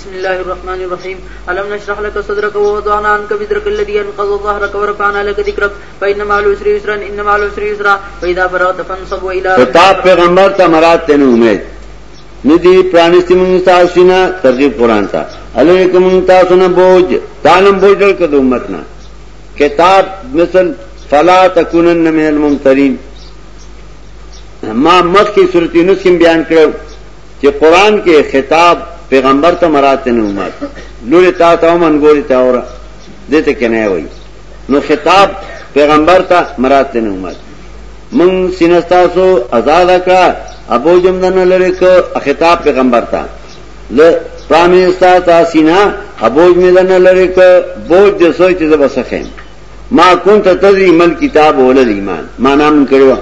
بسم الله الرحمن الرحيم. ألم نشرح لك صدرك ووضعنا عنك بدرك الذي ينقض ظهرك ورفعنا لك ذكرك؟ فإن مع العسر يسرا إن مع العسر يسرا. فإذا فرغت فانصب وإلى خطاب پیغمبر تا مراد تین امید. ندی پرانستی منگتا سینا ترغیب قرآن تا. علیکم منگتا سنا بوج. تانم بوج دل کد امتنا. کتاب مثل فلا تکونن من الممترین. ما مخ کی صورتی نسکم بیان کرو. کہ قرآن کے خطاب پیغمبر تو مراتے نے امت لوری تا تا من گوری تا اور دیتے کہ نہیں ہوئی نو خطاب پیغمبر تا مراتے نے امت من سینستا سو آزاد اکڑا ابو جمدن لڑے کو خطاب پیغمبر تا پرامستا تا سینا ابوج مدن لڑے کو بوجھ جو سوچ جب سکیں ماں کن تدری مل کتاب ولد ایمان. ماں نام کرو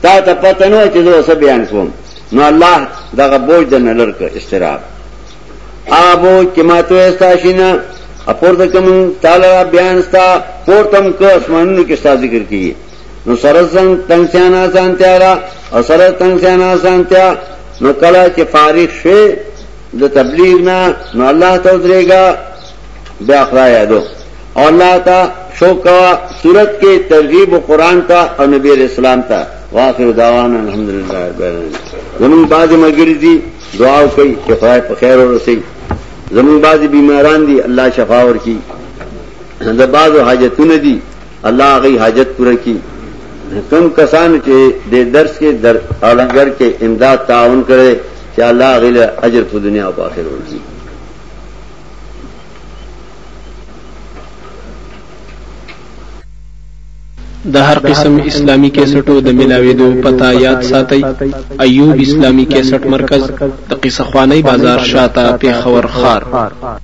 تا تا پتہ نو چیزو سب بیان کوم. نو اللہ دا بوجھ دن لڑک استراب آبو چماتو ایستا شینا اپورتا کم تالا بیانستا، پورتم که اسمانونو کستا ذکر کیے نو سرد تنگ سیان آسان تیارا او سرد تنگ سیان آسان تیا. نو کلا چه فارغ شوی د تبلیغ نا، نو اللہ تا اترے گا بیا اخرا یادو اور اللہ تا شو کوا صورت کے ترغیب و قرآن تا اور نبی علیہ السلام تا. واخر دعوانا الحمدللہ زمین بعض مگری دی دعا کوي چې خدای په خیر ورسي زمین باز بیماران دی، اللہ شفا کی دا بعضو حاجتونه دی، اللہ آگئی حاجت پورا کی. کم کسان کے دے درس کے در اولنګر کے امداد تعاون کرے کہ اللہ غي اجر کو دنیا او ہوگی ورکړي د هر قسم اسلامی کیسټو د ملاويدو پتا یاد ساتي ایوب اسلامی کیسټ مرکز، د قصه خوانی بازار شاته، پیښور خور خار